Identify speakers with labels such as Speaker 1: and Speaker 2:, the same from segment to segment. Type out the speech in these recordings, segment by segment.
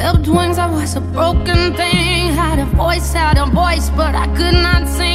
Speaker 1: Flipped wings, I was a broken thing. Had a voice, had a voice, but I could not sing.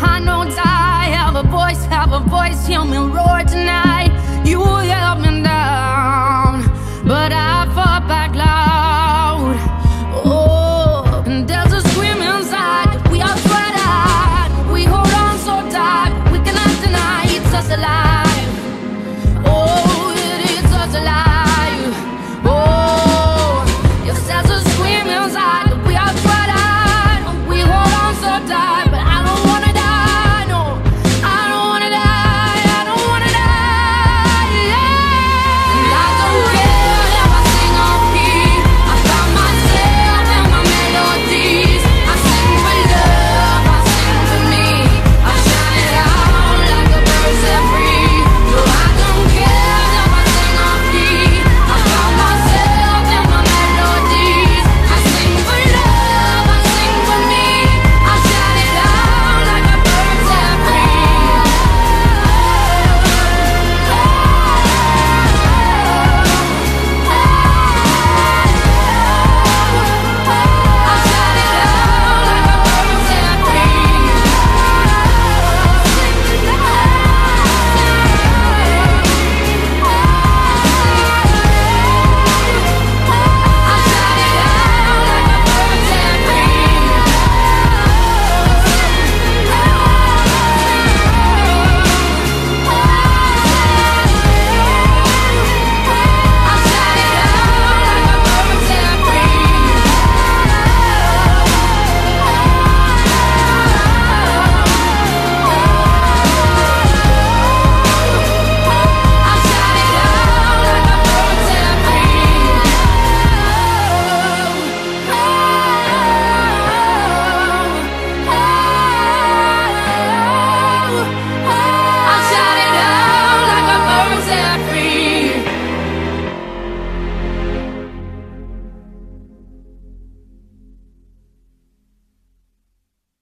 Speaker 1: I know I have a voice, have a voice, human